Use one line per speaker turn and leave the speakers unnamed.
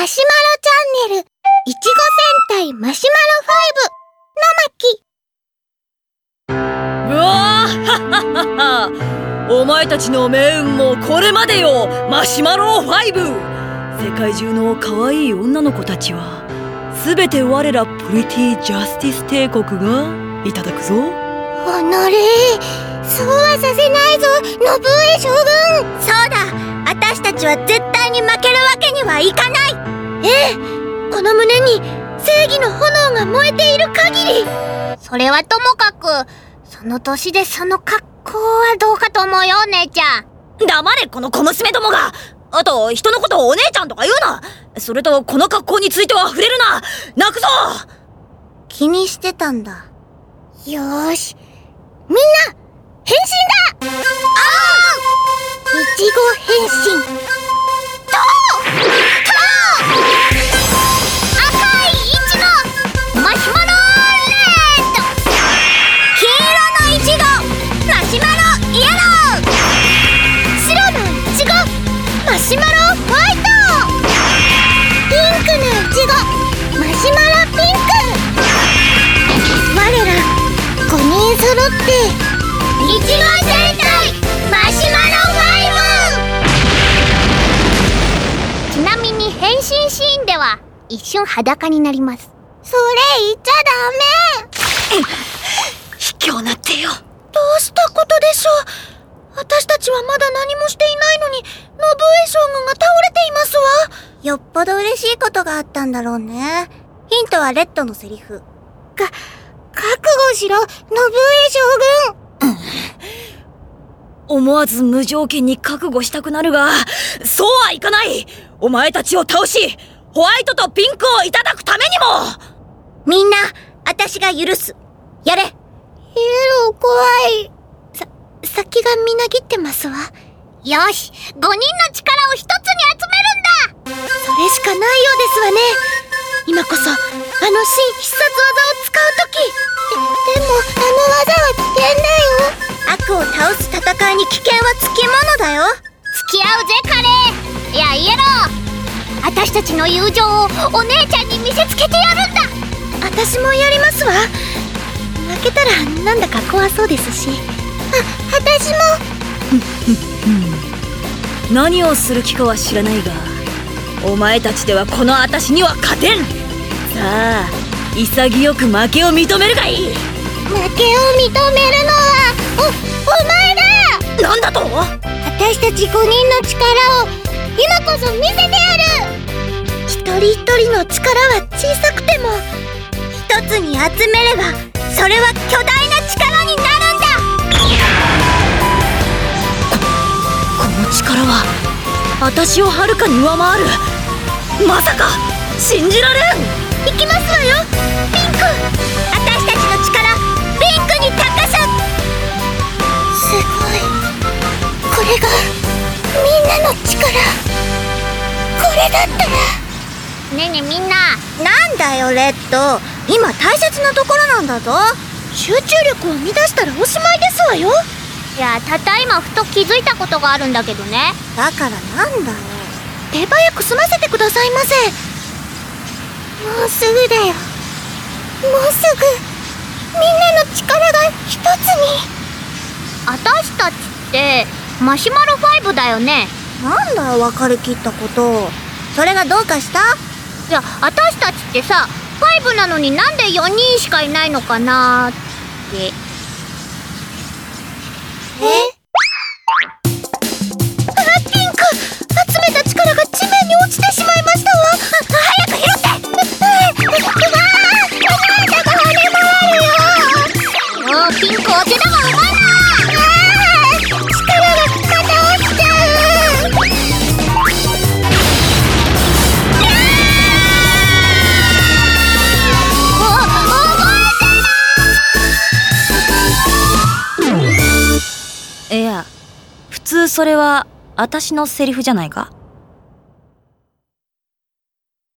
マシュマロチャンネル、いちご戦隊マシュマロ5の巻。
うわーはっはっはっは。お前たちの命運もこれまでよ。マシュマロ5世界中の可愛い女の子たちは全て我らプリティジャスティス帝国がいただくぞ。
おのれそうはさせないぞ、信上将軍ちは絶対に負けるわけにはいかない。ええこの胸に正義の炎が燃えている限り。それはともかく、その年でその格好はどうかと思うよ、お姉ちゃん。
黙れこの小娘どもが。あと人のことをお姉ちゃんとか言うな。それとこの格好については触れるな。泣くぞ。
気にしてたんだ。よーし。みんな、変身だ。ああいちご変身。シュマロホワイトピンク。のいちごマシュマロピンク。我ら5人揃っていちご戦隊マシュマロ5ちなみに変身シーンでは一瞬裸になりますそれ言っちゃダメ
卑怯なってよ
どうしたことでしょう私たちはまだ何もしていないのに信上将軍が倒れていますわ。よっぽど嬉しいことがあったんだろうね。ヒントはレッドのセリフ。か覚悟しろ信上将軍。
思わず無条件に覚悟したくなるがそうはいかない。お前たちを倒しホワイトとピンクをいただくためにも。
みんな私が許す。やれ。イエロー怖い。さ先がみなぎってますわ。よし5人の力を一つに集めるんだ。それしかないようですわね。今こそあの新必殺技を使う時。ででもあの技は危険だよ悪を倒す戦いに危険はつきものだよ。付き合うぜカレー。いやイエロー私たちの友情をお姉ちゃんに見せつけてやるんだ。私もやりますわ。負けたらなんだか怖そうですしあ私も。
何をする気かは知らないがお前たちではこの私には勝てん。さあ潔く負けを認めるがいい。
負けを認めるのはおお前だ！
なんだと？
私たち5人の力を今こそ見せてやる！一人一人の力は小さくても一つに集めればそれは巨大な
私をはるかに上回る。まさか信じられん。
行きますわよ。ピンク。私たちの力ピンクに託すすごい。これがみんなの力。これだったら。ねえねえみんな。なんだよレッド。今大切なところなんだぞ。集中力を乱したらおしまいですわよいやたった今ふと気づいたことがあるんだけどね。だからなんだよ手早く済ませてくださいませ。もうすぐだよ。もうすぐみんなの力が一つに。私たちってマシュマロ5だよね。なんだよ分かりきったこと。それがどうかした？いや私たちってさ5なのになんで4人しかいないのかなーってえ
いや普通それは私のセリフじゃないか？